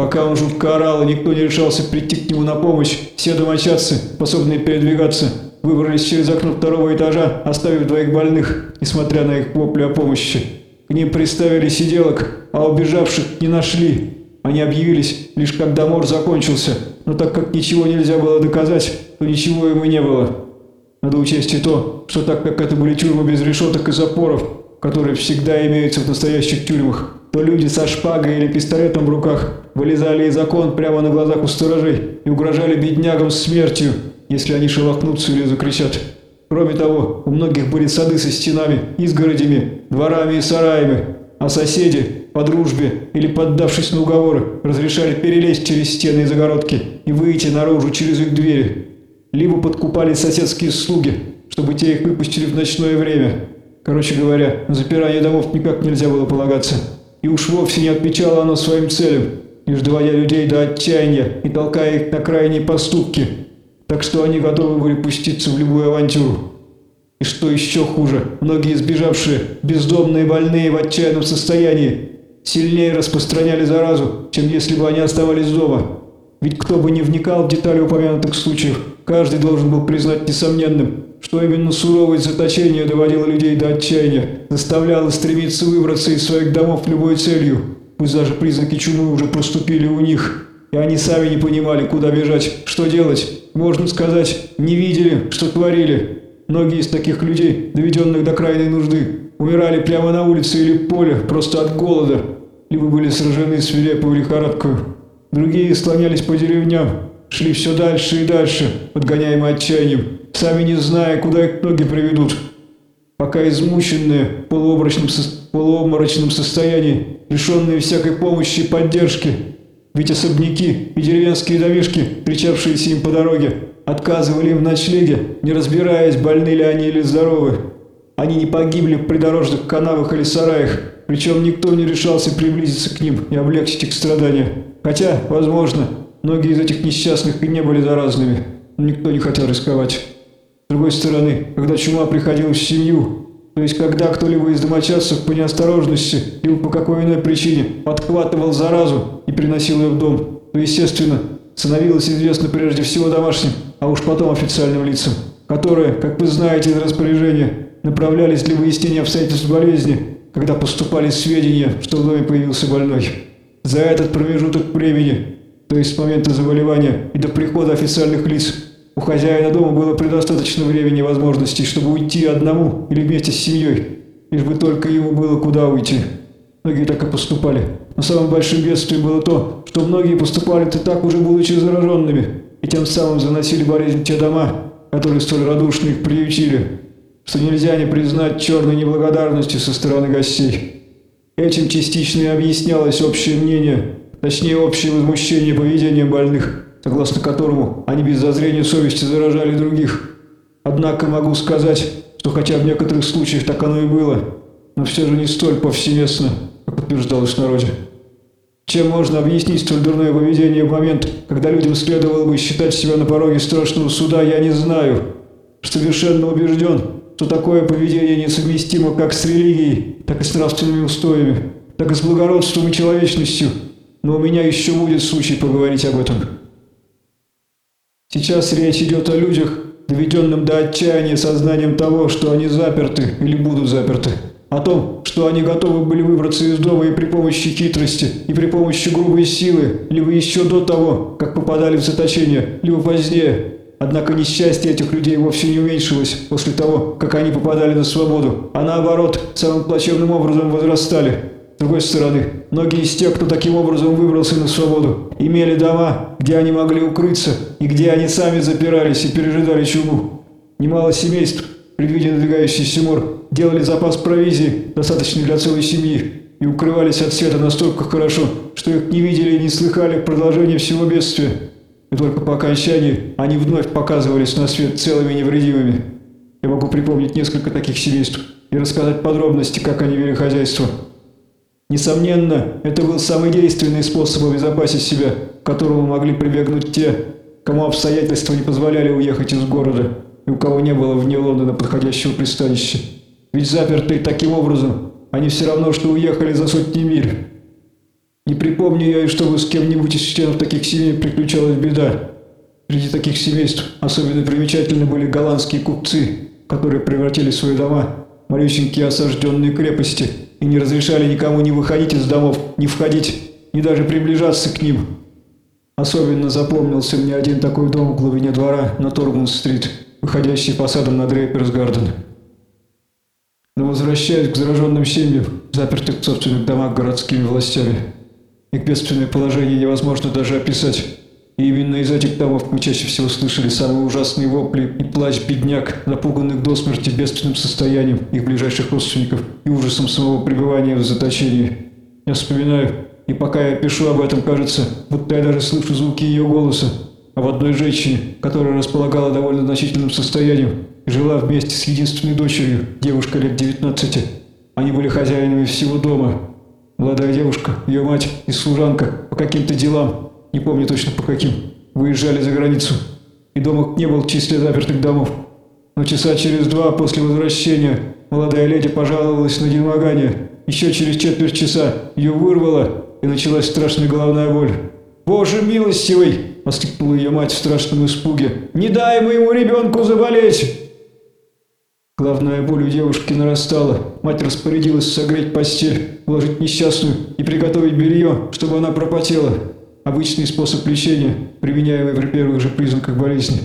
Пока он жутко орал, и никто не решался прийти к нему на помощь, все домочадцы, способные передвигаться, выбрались через окно второго этажа, оставив двоих больных, несмотря на их вопли о помощи. К ним приставили сиделок, а убежавших не нашли. Они объявились лишь когда мор закончился, но так как ничего нельзя было доказать, то ничего ему не было. Надо учесть и то, что так как это были тюрьмы без решеток и запоров, которые всегда имеются в настоящих тюрьмах, то люди со шпагой или пистолетом в руках вылезали из окон прямо на глазах у сторожей и угрожали беднягам смертью, если они шелохнутся или закричат. Кроме того, у многих были сады со стенами, изгородями, дворами и сараями, а соседи, по дружбе или поддавшись на уговоры, разрешали перелезть через стены и загородки и выйти наружу через их двери. Либо подкупали соседские слуги, чтобы те их выпустили в ночное время. Короче говоря, на запирание домов никак нельзя было полагаться. И уж вовсе не отвечало оно своим целям, лишь доводя людей до отчаяния и толкая их на крайние поступки. Так что они готовы были пуститься в любую авантюру. И что еще хуже, многие сбежавшие, бездомные больные в отчаянном состоянии, сильнее распространяли заразу, чем если бы они оставались дома. Ведь кто бы не вникал в детали упомянутых случаев, каждый должен был признать несомненным, что именно суровость заточения доводила людей до отчаяния, заставляла стремиться выбраться из своих домов любой целью, пусть даже признаки чумы уже проступили у них, и они сами не понимали, куда бежать, что делать, можно сказать, не видели, что творили. Многие из таких людей, доведенных до крайней нужды, умирали прямо на улице или поле, просто от голода, либо были сражены свирепой лихорадкой. Другие слонялись по деревням, шли все дальше и дальше, подгоняемые отчаянием, сами не зная, куда их ноги приведут. Пока измученные, в полуобморочном, со... полуобморочном состоянии, лишенные всякой помощи и поддержки, ведь особняки и деревенские домишки, встречавшиеся им по дороге, отказывали им в ночлеге, не разбираясь, больны ли они или здоровы. Они не погибли в придорожных канавах или сараях, причем никто не решался приблизиться к ним и облегчить их страдания. Хотя, возможно, многие из этих несчастных и не были заразными, но никто не хотел рисковать. С другой стороны, когда чума приходила в семью, то есть когда кто-либо из домочадцев по неосторожности или по какой иной причине подхватывал заразу и приносил ее в дом, то, естественно, становилось известно прежде всего домашним, а уж потом официальным лицам, которые, как вы знаете из распоряжения, направлялись для выяснения обстоятельств болезни, когда поступали сведения, что в доме появился больной. За этот промежуток времени, то есть с момента заболевания и до прихода официальных лиц, у хозяина дома было предостаточно времени и возможностей, чтобы уйти одному или вместе с семьей, лишь бы только ему было куда уйти. Многие так и поступали. Но самым большим бедствием было то, что многие поступали-то так уже будучи зараженными, и тем самым заносили болезнь те дома, которые столь радушно их приютили, что нельзя не признать черной неблагодарности со стороны гостей. Этим частично и объяснялось общее мнение, точнее общее возмущение поведением больных, согласно которому они без зазрения совести заражали других. Однако могу сказать, что хотя в некоторых случаях так оно и было, но все же не столь повсеместно, как утверждалось в народе. Чем можно объяснить столь дурное поведение в момент, когда людям следовало бы считать себя на пороге страшного суда, я не знаю. Совершенно убежден, что такое поведение несовместимо как с религией, так и с нравственными устоями, так и с благородством и человечностью, но у меня еще будет случай поговорить об этом. Сейчас речь идет о людях, доведенным до отчаяния сознанием того, что они заперты или будут заперты о том, что они готовы были выбраться из дома и при помощи хитрости, и при помощи грубой силы, либо еще до того, как попадали в заточение, либо позднее. Однако несчастье этих людей вовсе не уменьшилось после того, как они попадали на свободу, а наоборот, самым плачевным образом возрастали. С другой стороны, многие из тех, кто таким образом выбрался на свободу, имели дома, где они могли укрыться, и где они сами запирались и пережидали чуму. Немало семейств, предвидя надвигающийся мор, делали запас провизии, достаточный для целой семьи, и укрывались от света настолько хорошо, что их не видели и не слыхали в продолжении всего бедствия. И только по окончании они вновь показывались на свет целыми и невредимыми. Я могу припомнить несколько таких семейств и рассказать подробности, как они вели хозяйство. Несомненно, это был самый действенный способ обезопасить себя, к которому могли прибегнуть те, кому обстоятельства не позволяли уехать из города и у кого не было вне Лондона подходящего пристанища. Ведь запертые таким образом, они все равно, что уехали за сотни миль. Не припомню я, и чтобы с кем-нибудь из членов таких семей приключалась беда. Среди таких семейств особенно примечательны были голландские купцы, которые превратили свои дома в малюсенькие осажденные крепости и не разрешали никому не выходить из домов, не входить, ни даже приближаться к ним. Особенно запомнился мне один такой дом в глубине двора на Торгмунд-стрит, выходящий фасадом на Дрейперс-гарден. Но возвращаясь к зараженным семьям, запертых в собственных домах городскими властями, их бедственное положение невозможно даже описать. И именно из этих домов мы чаще всего слышали самые ужасные вопли и плач бедняк, запуганных до смерти бедственным состоянием их ближайших родственников и ужасом самого пребывания в заточении. Я вспоминаю, и пока я пишу об этом, кажется, будто я даже слышу звуки ее голоса, об одной женщине, которая располагала довольно значительным состоянием и жила вместе с единственной дочерью, девушка лет 19. Они были хозяинами всего дома. Молодая девушка, ее мать и служанка по каким-то делам не помню точно по каким, выезжали за границу, и дома не был в числе запертых домов. Но часа через два после возвращения молодая леди пожаловалась на недомогание. Еще через четверть часа ее вырвало, и началась страшная головная боль. «Боже милостивый!» – воскликнула ее мать в страшном испуге. «Не дай моему ребенку заболеть!» Главная боль у девушки нарастала. Мать распорядилась согреть постель, уложить несчастную и приготовить белье, чтобы она пропотела. Обычный способ лечения, применяемый при первых же признаках болезни.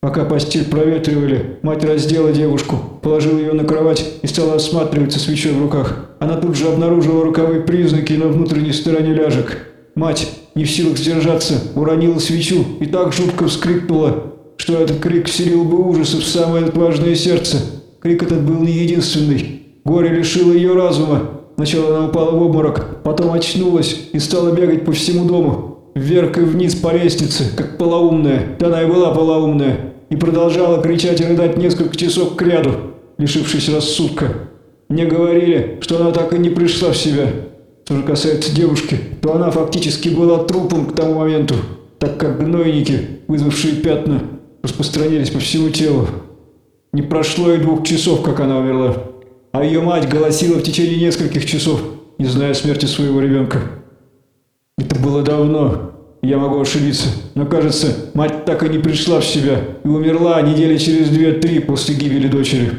Пока постель проветривали, мать раздела девушку, положила ее на кровать и стала осматриваться свечой в руках. Она тут же обнаружила роковые признаки на внутренней стороне ляжек. Мать, не в силах сдержаться, уронила свечу и так жутко вскрикнула, что этот крик вселил бы ужасы в самое отважное сердце. Крик этот был не единственный. Горе лишило ее разума, Сначала она упала в обморок, потом очнулась и стала бегать по всему дому. Вверх и вниз по лестнице, как полоумная. Да она и была полоумная. И продолжала кричать и рыдать несколько часов к ряду, лишившись рассудка. Мне говорили, что она так и не пришла в себя. Что же касается девушки, то она фактически была трупом к тому моменту, так как гнойники, вызвавшие пятна, распространились по всему телу. Не прошло и двух часов, как она умерла а ее мать голосила в течение нескольких часов, не зная смерти своего ребенка. Это было давно, я могу ошибиться, но кажется, мать так и не пришла в себя и умерла недели через две-три после гибели дочери.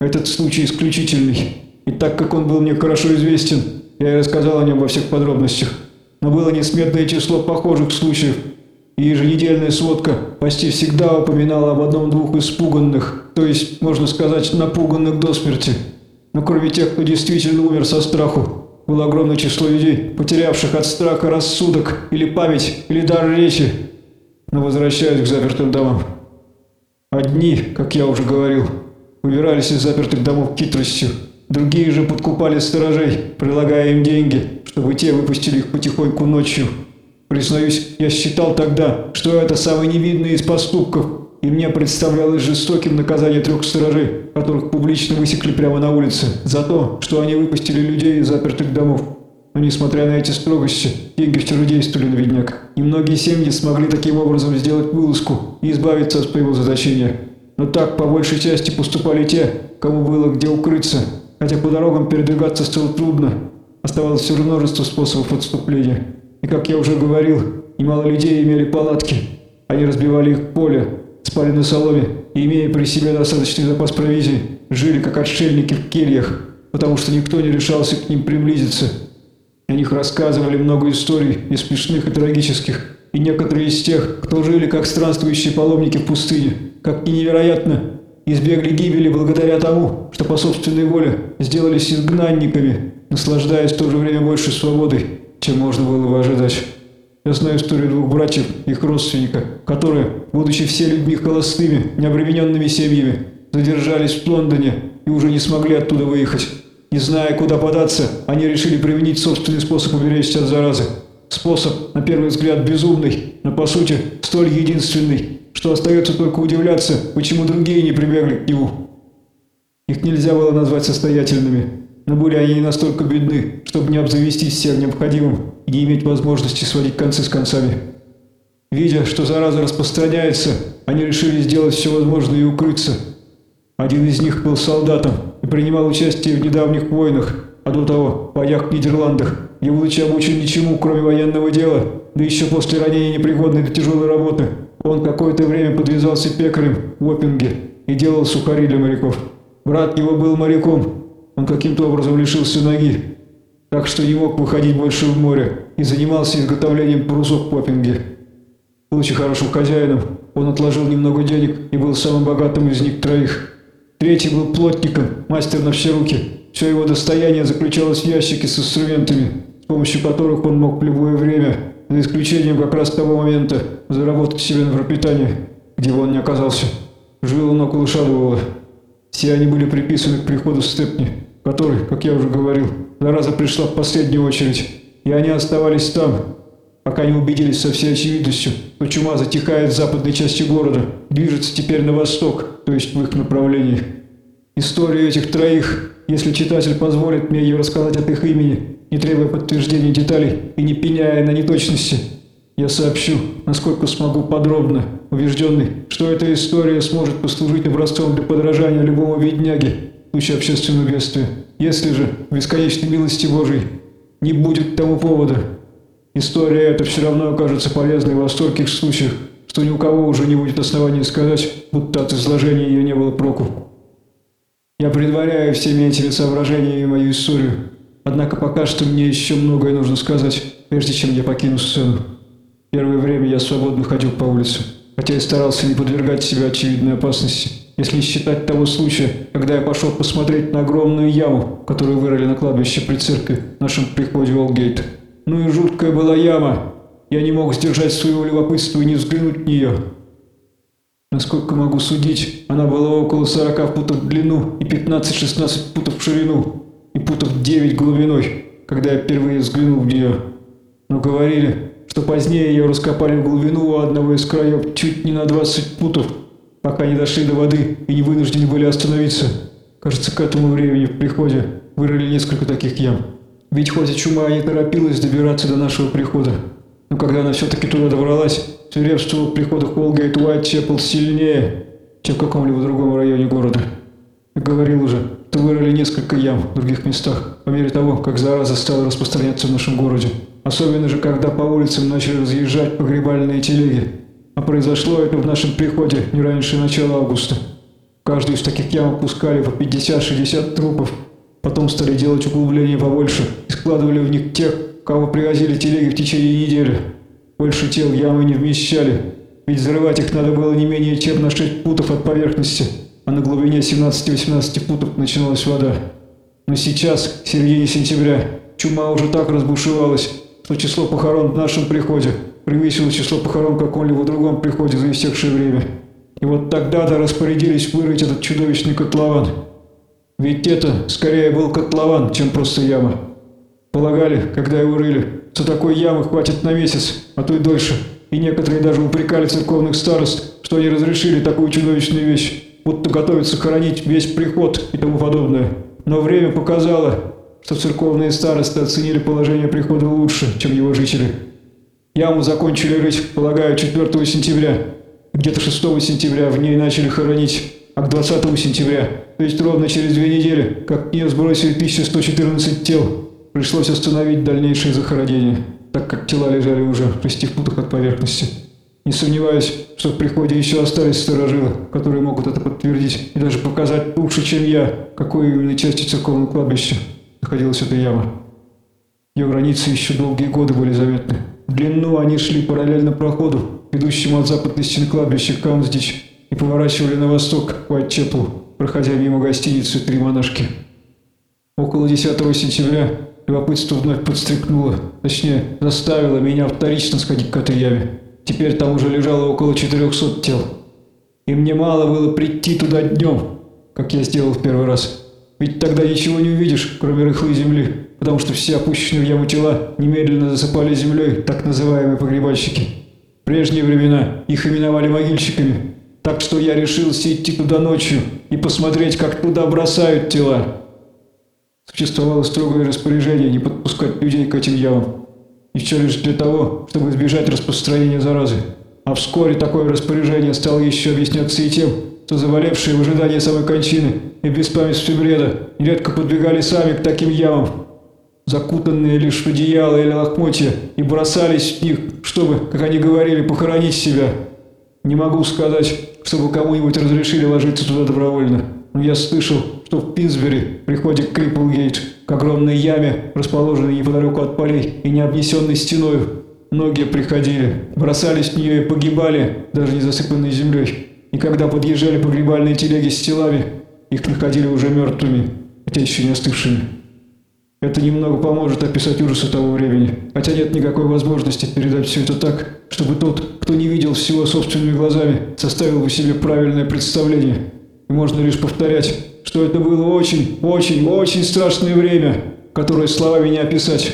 Этот случай исключительный, и так как он был мне хорошо известен, я и рассказал о нем во всех подробностях. Но было несметное число похожих случаев, и еженедельная сводка почти всегда упоминала об одном-двух испуганных, то есть, можно сказать, напуганных до смерти. Но кроме тех, кто действительно умер со страху, было огромное число людей, потерявших от страха рассудок или память, или дар речи. Но возвращаясь к запертым домам. Одни, как я уже говорил, выбирались из запертых домов хитростью, другие же подкупали сторожей, предлагая им деньги, чтобы те выпустили их потихоньку ночью. Признаюсь, я считал тогда, что это самый невидный из поступков, и мне представлялось жестоким наказание трех сторожей, которых публично высекли прямо на улице, за то, что они выпустили людей из запертых домов. Но несмотря на эти строгости, деньги все же действовали на видняк, и многие семьи смогли таким образом сделать вылазку и избавиться от своего заточения. Но так по большей части поступали те, кому было где укрыться, хотя по дорогам передвигаться стало трудно, оставалось все множество способов отступления. И, как я уже говорил, немало людей имели палатки. Они разбивали их поле, спали на соломе и, имея при себе достаточный запас провизии, жили как отшельники в кельях, потому что никто не решался к ним приблизиться. О них рассказывали много историй, и смешных, и трагических, и некоторые из тех, кто жили как странствующие паломники в пустыне, как и невероятно, избегли гибели благодаря тому, что по собственной воле сделались изгнанниками, наслаждаясь в то же время большей свободой чем можно было бы ожидать. Я знаю историю двух братьев, их родственника, которые, будучи все людьми холостыми, необремененными семьями, задержались в Лондоне и уже не смогли оттуда выехать. Не зная, куда податься, они решили применить собственный способ уберечься от заразы. Способ, на первый взгляд, безумный, но по сути столь единственный, что остается только удивляться, почему другие не прибегли к нему. Их нельзя было назвать состоятельными, но были они не настолько бедны, чтобы не обзавестись всем необходимым и не иметь возможности сводить концы с концами. Видя, что зараза распространяется, они решили сделать все возможное и укрыться. Один из них был солдатом и принимал участие в недавних войнах, а до того в боях в Нидерландах. не будучи обучен ничему, кроме военного дела, да еще после ранения непригодной для тяжелой работы, он какое-то время подвязался пекарем в Опинге и делал сухари для моряков. Брат его был моряком, он каким-то образом лишился ноги, так что не мог выходить больше в море и занимался изготовлением парусов в Поппинге. Будучи хорошим хозяином, он отложил немного денег и был самым богатым из них троих. Третий был плотником, мастер на все руки. Все его достояние заключалось в ящике с инструментами, с помощью которых он мог в любое время, за исключением как раз того момента, заработать себе на пропитание, где бы он не оказался. Жил он около Шадового. Все они были приписаны к приходу Степни, который, как я уже говорил, зараза пришла в последнюю очередь, и они оставались там, пока не убедились со всей очевидностью, что чума затихает в западной части города, движется теперь на восток, то есть в их направлении. Историю этих троих, если читатель позволит мне ее рассказать от их имени, не требуя подтверждения деталей и не пеняя на неточности, я сообщу, насколько смогу подробно, убежденный, что эта история сможет послужить образцом для подражания любому видняге в случае общественного бедствия. Если же, в бесконечной милости Божией, не будет тому повода, история эта все равно окажется полезной во стольких случаях, что ни у кого уже не будет основания сказать, будто от изложения ее не было проку. Я предваряю всеми этими соображениями мою историю, однако пока что мне еще многое нужно сказать, прежде чем я покину сцену. Первое время я свободно ходил по улице, хотя и старался не подвергать себя очевидной опасности, если считать того случая, когда я пошел посмотреть на огромную яму, которую вырыли на кладбище при церкви в нашем приходе Олгейт. Ну и жуткая была яма. Я не мог сдержать своего любопытства и не взглянуть в нее. Насколько могу судить, она была около 40 футов в длину и 15-16 футов в ширину, и футов 9 глубиной, когда я впервые взглянул в нее. Но говорили, что позднее ее раскопали в глубину у одного из краев чуть не на 20 футов, пока не дошли до воды и не вынуждены были остановиться. Кажется, к этому времени в приходе вырыли несколько таких ям. Ведь хоть и чума не торопилась добираться до нашего прихода, но когда она все-таки туда добралась, свирепствовал в приходах Уолгейт Уайтчепл сильнее, чем в каком-либо другом районе города. Я говорил уже, что вырыли несколько ям в других местах, по мере того, как зараза стала распространяться в нашем городе. Особенно же, когда по улицам начали разъезжать погребальные телеги. А произошло это в нашем приходе не раньше начала августа. Каждую из таких ям опускали по 50-60 трупов. Потом стали делать углубления побольше и складывали в них тех, кого привозили телеги в течение недели. Больше тел ямы не вмещали, ведь взрывать их надо было не менее чем на 6 футов от поверхности, а на глубине 17-18 футов начиналась вода. Но сейчас, в середине сентября, чума уже так разбушевалась, что число похорон в нашем приходе превысило число похорон в каком-либо другом приходе за истекшее время. И вот тогда-то распорядились вырыть этот чудовищный котлован. Ведь это скорее был котлован, чем просто яма. Полагали, когда его рыли, что такой ямы хватит на месяц, а то и дольше. И некоторые даже упрекали церковных старост, что они разрешили такую чудовищную вещь, будто готовятся хоронить весь приход и тому подобное. Но время показало, что церковные старосты оценили положение прихода лучше, чем его жители. Яму закончили рыть, полагаю, 4 сентября. Где-то 6 сентября в ней начали хоронить, а к 20 сентября, то есть ровно через две недели, как в нее сбросили 1114 тел, пришлось остановить дальнейшее захоронение, так как тела лежали уже в 6 футах от поверхности. Не сомневаюсь, что в приходе еще остались сторожилы, которые могут это подтвердить и даже показать лучше, чем я, какой именно части церковного кладбища находилась эта яма. Ее границы еще долгие годы были заметны. Длину они шли параллельно проходу, ведущему от западной стены кладбища Каунсдич, и поворачивали на восток к Уайтчеплу, проходя мимо гостиницы «Три монашки». Около 10 сентября любопытство вновь подстрекнуло, точнее, заставило меня вторично сходить к этой яме. Теперь там уже лежало около 400 тел. И мне мало было прийти туда днем, как я сделал в первый раз. Ведь тогда ничего не увидишь, кроме рыхлой земли, потому что все опущенные в яму тела немедленно засыпали землей так называемые погребальщики. В прежние времена их именовали могильщиками, так что я решился идти туда ночью и посмотреть, как туда бросают тела. Существовало строгое распоряжение не подпускать людей к этим ямам. И все лишь для того, чтобы избежать распространения заразы. А вскоре такое распоряжение стало еще объясняться и тем, что заболевшие в ожидании самой кончины и в беспамятстве бреда нередко подбегали сами к таким ямам. Закутанные лишь в одеяло или лохмотья, и бросались в них, чтобы, как они говорили, похоронить себя. Не могу сказать, чтобы кому-нибудь разрешили ложиться туда добровольно. Но я слышал, что в Пинсбери, при входе к огромной яме, расположенной неподалеку от полей и не обнесенной стеной, многие приходили, бросались в нее и погибали, даже не засыпанной землей. И когда подъезжали погребальные телеги с телами, их находили уже мертвыми, хотя еще не остывшими. Это немного поможет описать ужасы того времени, хотя нет никакой возможности передать все это так, чтобы тот, кто не видел всего собственными глазами, составил бы себе правильное представление. И можно лишь повторять, что это было очень, очень, очень страшное время, которое словами не описать.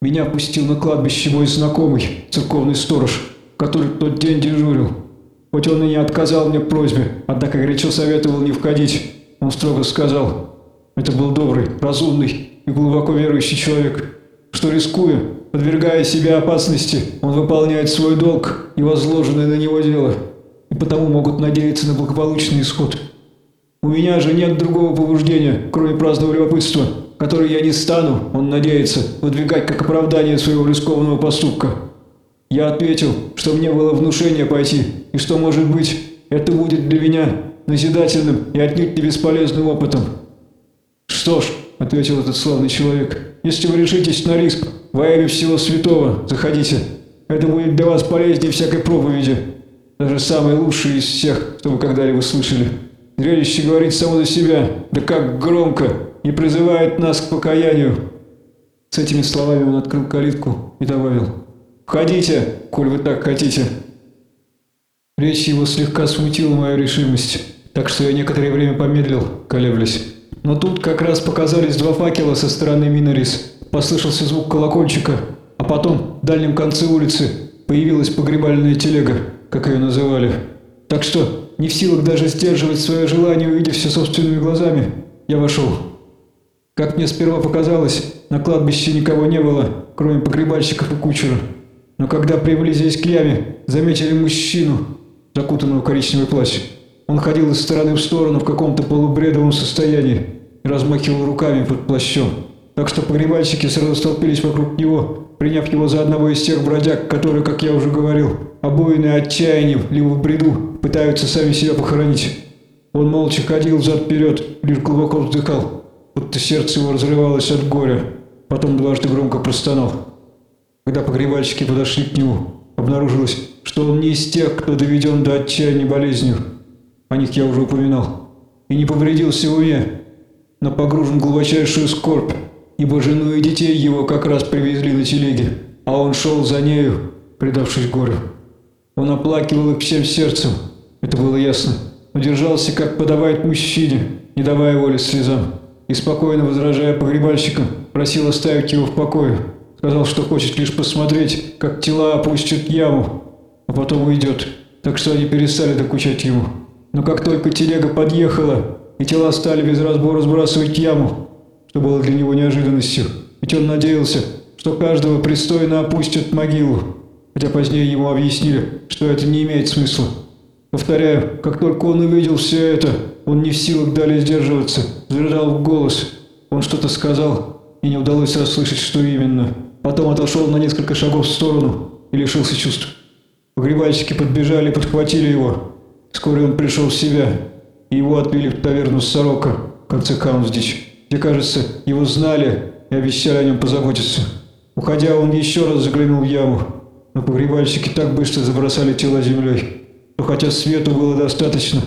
Меня пустил на кладбище мой знакомый, церковный сторож, который в тот день дежурил. Хоть он и не отказал мне просьбе, однако горячо советовал не входить. Он строго сказал, это был добрый, разумный и глубоко верующий человек, что, рискуя, подвергая себя опасности, он выполняет свой долг и возложенное на него дело, и потому могут надеяться на благополучный исход. У меня же нет другого побуждения, кроме праздного любопытства, которое я не стану, он надеется, выдвигать как оправдание своего рискованного поступка. Я ответил, что мне было внушение пойти, и что, может быть, это будет для меня назидательным и отнюдь не бесполезным опытом. «Что ж», — ответил этот славный человек, — «если вы решитесь на риск, во имя всего святого, заходите. Это будет для вас полезнее всякой проповеди, даже самой лучшей из всех, что вы когда-либо слышали. Зрелище говорит само за себя, да как громко, и призывает нас к покаянию». С этими словами он открыл калитку и добавил «Входите, коль вы так хотите». Речь его слегка смутила мою решимость, так что я некоторое время помедлил, колеблясь. Но тут как раз показались два факела со стороны Минорис. Послышался звук колокольчика, а потом в дальнем конце улицы появилась погребальная телега, как ее называли. Так что, не в силах даже сдерживать свое желание, увидев все собственными глазами, я вошел. Как мне сперва показалось, на кладбище никого не было, кроме погребальщиков и кучера. Но когда приблизились к яме, заметили мужчину, закутанного в коричневый плащ. Он ходил из стороны в сторону в каком-то полубредовом состоянии и размахивал руками под плащом. Так что погребальщики сразу столпились вокруг него, приняв его за одного из тех бродяг, которые, как я уже говорил, обоенные отчаянием, либо в бреду, пытаются сами себя похоронить. Он молча ходил взад-вперед, лишь глубоко вздыхал, будто сердце его разрывалось от горя. Потом дважды громко простонал. Когда погребальщики подошли к нему, обнаружилось, что он не из тех, кто доведен до отчаяния болезнью, о них я уже упоминал, и не повредился в уме, но погружен в глубочайшую скорбь, ибо жену и детей его как раз привезли на телеге, а он шел за нею, предавшись горю. Он оплакивал их всем сердцем, это было ясно, но держался, как подавает мужчине, не давая воли слезам, и спокойно возражая погребальщикам, просил оставить его в покое, сказал, что хочет лишь посмотреть, как тела опустят яму, а потом уйдет, так что они перестали докучать ему. Но как только телега подъехала, и тела стали без разбора сбрасывать яму, что было для него неожиданностью, ведь он надеялся, что каждого пристойно опустят в могилу, хотя позднее ему объяснили, что это не имеет смысла. Повторяю, как только он увидел все это, он не в силах далее сдерживаться, зарыдал в голос. Он что-то сказал, и не удалось расслышать, что именно. Потом отошел на несколько шагов в сторону и лишился чувств. Погребальщики подбежали и подхватили его. Вскоре он пришел в себя, его отвели в таверну «Сорока» в конце Каунсдич, где, кажется, его знали и обещали о нем позаботиться. Уходя, он еще раз заглянул в яму, но погребальщики так быстро забросали тела землей, что хотя свету было достаточно,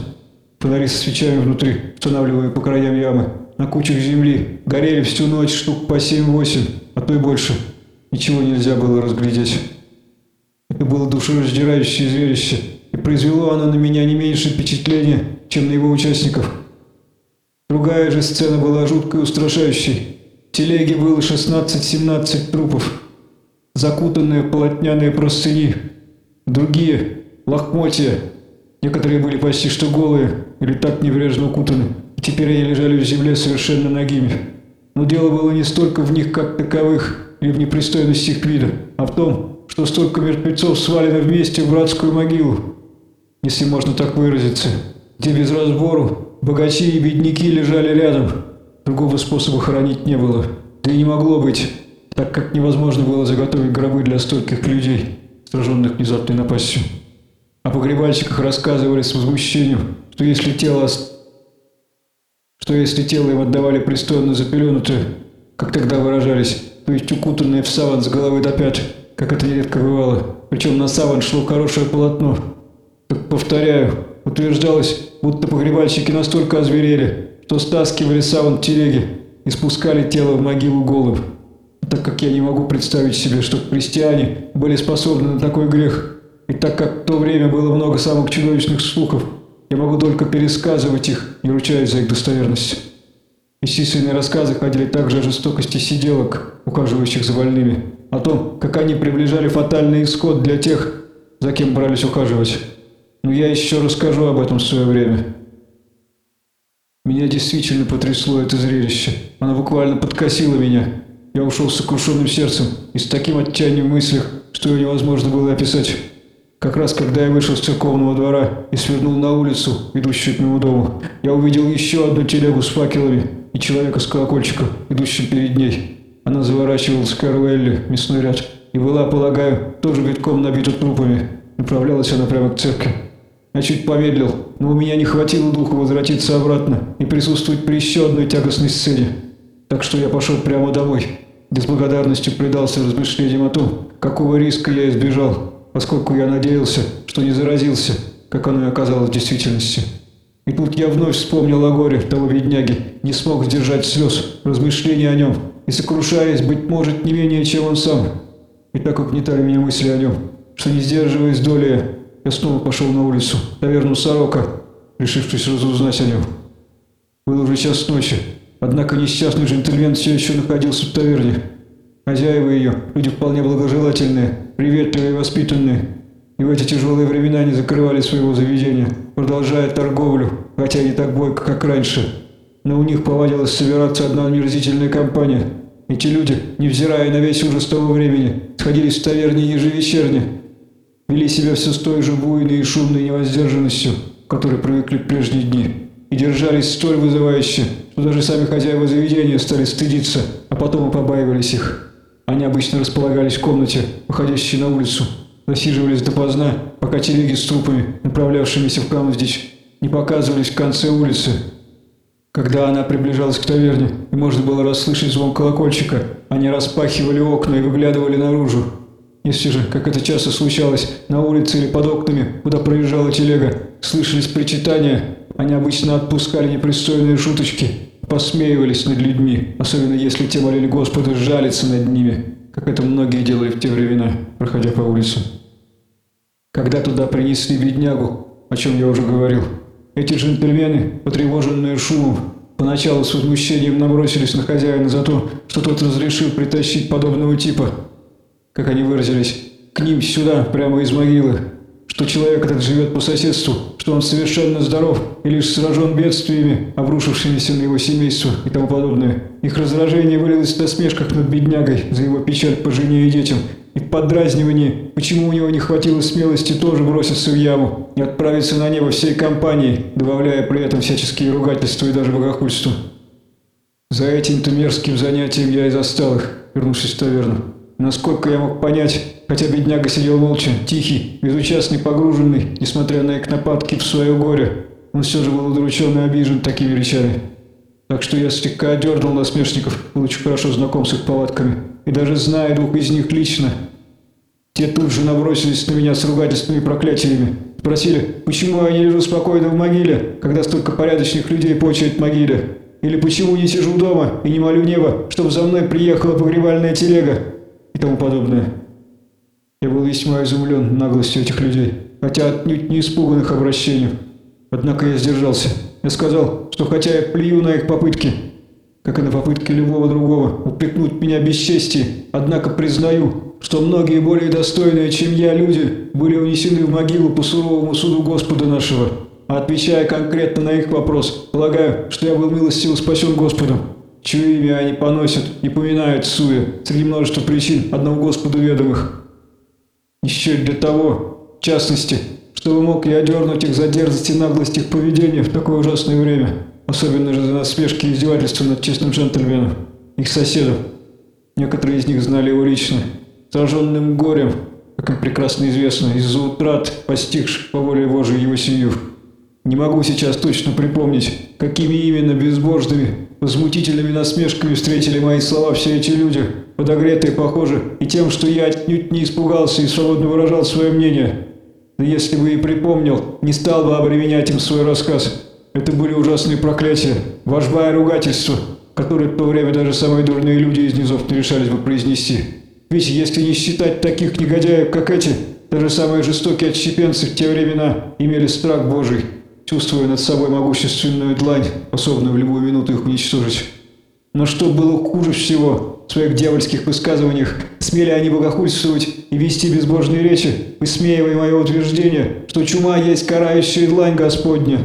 фонари со свечами внутри, устанавливаемые по краям ямы, на кучах земли, горели всю ночь штук по семь-восемь, а то и больше. Ничего нельзя было разглядеть. Это было душераздирающее зрелище – и произвело оно на меня не меньше впечатления, чем на его участников. Другая же сцена была жуткой и устрашающей. В телеге было 16-17 трупов, закутанные полотняные простыни. Другие – лохмотья. Некоторые были почти что голые или так небрежно укутаны. И теперь они лежали в земле совершенно нагими. Но дело было не столько в них как таковых или в непристойности их вида, а в том, что столько мертвецов свалено вместе в братскую могилу, если можно так выразиться, где без разбору богачи и бедняки лежали рядом. Другого способа хоронить не было. Да и не могло быть, так как невозможно было заготовить гробы для стольких людей, сраженных внезапной напастью. О погребальщиках рассказывали с возмущением, что если тело, что если тело им отдавали пристойно запеленутое, как тогда выражались, то есть укутанное в саван с головы до пят, как это нередко бывало, причем на саван шло хорошее полотно. Так повторяю, утверждалось, будто погребальщики настолько озверели, что стаскивали саван телеги и спускали тело в могилу голым. Так как я не могу представить себе, что христиане были способны на такой грех, и так как в то время было много самых чудовищных слухов, я могу только пересказывать их, не ручаясь за их достоверность. Бесчисленные рассказы ходили также о жестокости сиделок, ухаживающих за больными, о том, как они приближали фатальный исход для тех, за кем брались ухаживать. Но я еще расскажу об этом в свое время. Меня действительно потрясло это зрелище. Оно буквально подкосило меня. Я ушел с сокрушенным сердцем и с таким отчаянием в мыслях, что его невозможно было описать. Как раз когда я вышел с церковного двора и свернул на улицу, идущую к моему дому, я увидел еще одну телегу с факелами и человека с колокольчиком, идущим перед ней. Она заворачивалась к Каруэлле, мясной ряд, и была, полагаю, тоже битком набита трупами. Направлялась она прямо к церкви. Я чуть помедлил, но у меня не хватило духу возвратиться обратно и присутствовать при еще одной тягостной сцене. Так что я пошел прямо домой, где с благодарностью предался размышлениям о том, какого риска я избежал, поскольку я надеялся, что не заразился, как оно и оказалось в действительности. И тут я вновь вспомнил о горе того бедняги, не смог сдержать слез, размышлений о нем, и сокрушаясь, быть может, не менее, чем он сам. И так угнетали меня мысли о нем, что не сдерживаясь доли, я снова пошел на улицу, таверну Сорока, решившись разузнать о нем. Было уже час ночи, однако несчастный джентльмен все еще находился в таверне. Хозяева ее, люди вполне благожелательные, приветливые и воспитанные, и в эти тяжелые времена не закрывали своего заведения, продолжая торговлю, хотя не так бойко, как раньше. Но у них повадилась собираться одна омерзительная компания. Эти люди, невзирая на весь ужас того времени, сходились в таверне ежевечерне, вели себя все с той же буйной и шумной невоздержанностью, к которой привыкли в прежние дни, и держались столь вызывающе, что даже сами хозяева заведения стали стыдиться, а потом и побаивались их. Они обычно располагались в комнате, выходящей на улицу, засиживались допоздна, пока телеги с трупами, направлявшимися в Камздич, не показывались в конце улицы. Когда она приближалась к таверне, и можно было расслышать звон колокольчика, они распахивали окна и выглядывали наружу. Если же, как это часто случалось, на улице или под окнами, куда проезжала телега, слышались причитания, они обычно отпускали непристойные шуточки посмеивались над людьми, особенно если те молили Господа жалиться над ними, как это многие делали в те времена, проходя по улице. Когда туда принесли беднягу, о чем я уже говорил, эти джентльмены, потревоженные шумом, поначалу с возмущением набросились на хозяина за то, что тот разрешил притащить подобного типа, как они выразились, к ним сюда, прямо из могилы, что человек этот живет по соседству, что он совершенно здоров и лишь сражен бедствиями, обрушившимися на его семейство и тому подобное. Их раздражение вылилось в насмешках над беднягой за его печаль по жене и детям, и в почему у него не хватило смелости тоже броситься в яму и отправиться на небо всей компанией, добавляя при этом всяческие ругательства и даже богохульство. За этим-то мерзким занятием я и застал их, вернувшись в таверну. Насколько я мог понять, хотя бедняга сидел молча, тихий, безучастный, погруженный, несмотря на их нападки в свое горе, он все же был удручен и обижен такими речами. Так что я слегка одернул насмешников, будучи хорошо знаком с их повадками, и даже зная двух из них лично. Те тут же набросились на меня с ругательствами и проклятиями. Спросили, почему я не лежу спокойно в могиле, когда столько порядочных людей почуют в могиле? Или почему не сижу дома и не молю небо, чтобы за мной приехала погребальная телега? и тому подобное. Я был весьма изумлен наглостью этих людей, хотя отнюдь не испуганных обращением. Однако я сдержался. Я сказал, что хотя я плюю на их попытки, как и на попытки любого другого упрекнуть меня без чести, однако признаю, что многие более достойные, чем я, люди были унесены в могилу по суровому суду Господа нашего. А отвечая конкретно на их вопрос, полагаю, что я был милостиво спасен Господом чье имя они поносят и поминают суе, среди множества причин одного Господу ведомых. Еще для того, в частности, чтобы мог я одернуть их за дерзость и наглость их поведения в такое ужасное время, особенно же за насмешки и издевательства над честным джентльменом, их соседом, Некоторые из них знали его лично. Сраженным горем, как им прекрасно известно, из-за утрат, постигших по воле Божией его семью. Не могу сейчас точно припомнить, какими именно безбожными, возмутительными насмешками встретили мои слова все эти люди, подогретые, похоже, и тем, что я отнюдь не испугался и свободно выражал свое мнение. Да если бы и припомнил, не стал бы обременять им свой рассказ. Это были ужасные проклятия, вожба и ругательства, которые в то время даже самые дурные люди из низов не решались бы произнести. Ведь если не считать таких негодяев, как эти, даже самые жестокие отщепенцы в те времена имели страх Божий чувствуя над собой могущественную длань, способную в любую минуту их уничтожить. Но что было хуже всего, в своих дьявольских высказываниях смели они богохульствовать и вести безбожные речи, высмеивая мое утверждение, что чума есть карающая длань Господня.